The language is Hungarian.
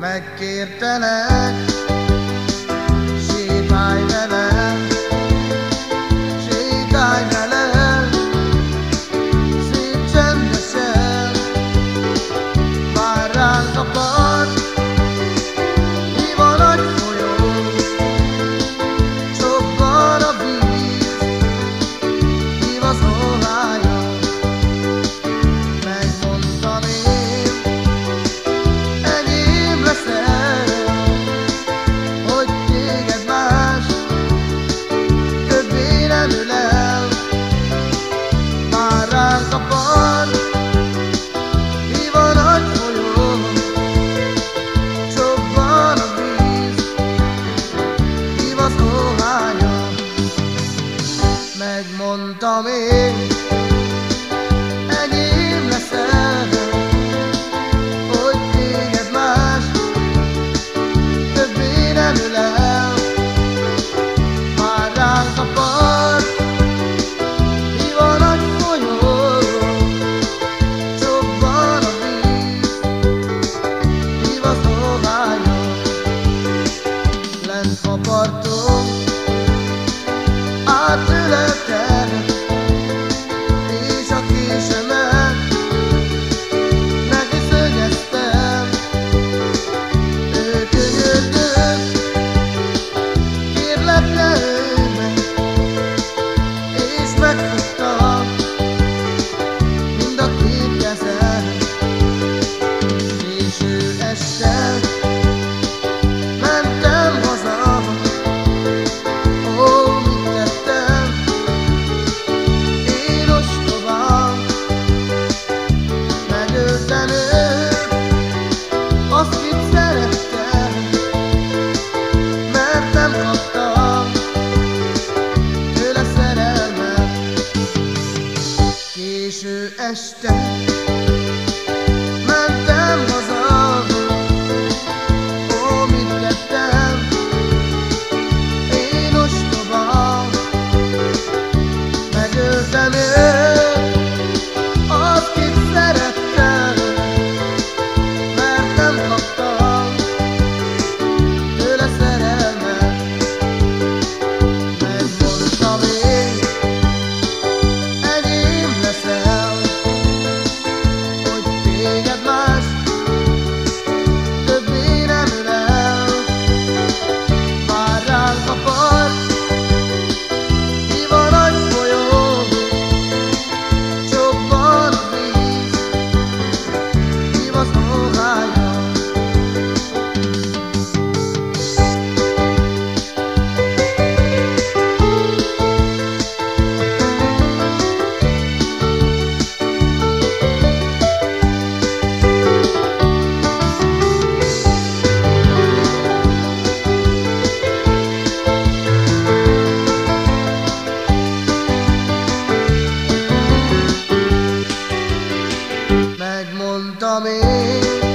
Megkértelek, Megmondtam én, Késő este mit mondtam én?